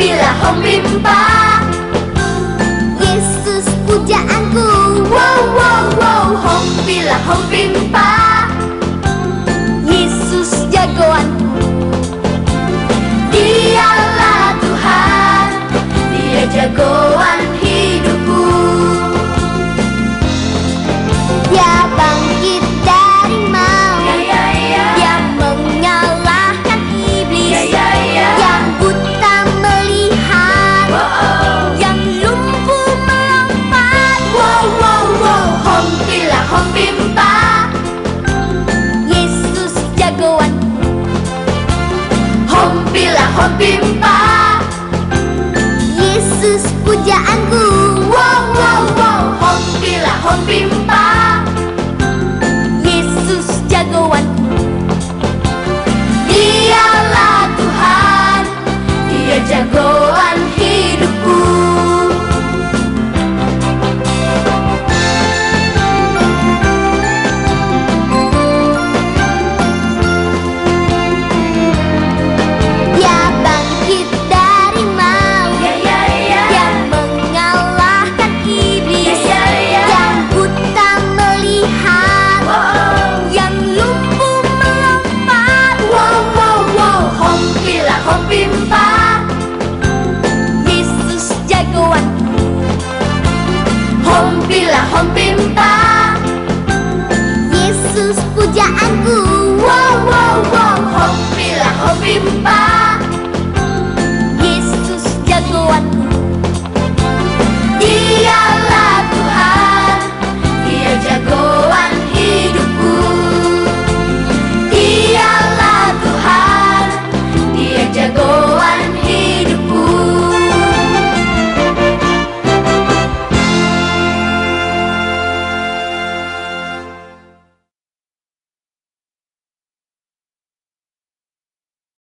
Bila home bimpa 叫安谷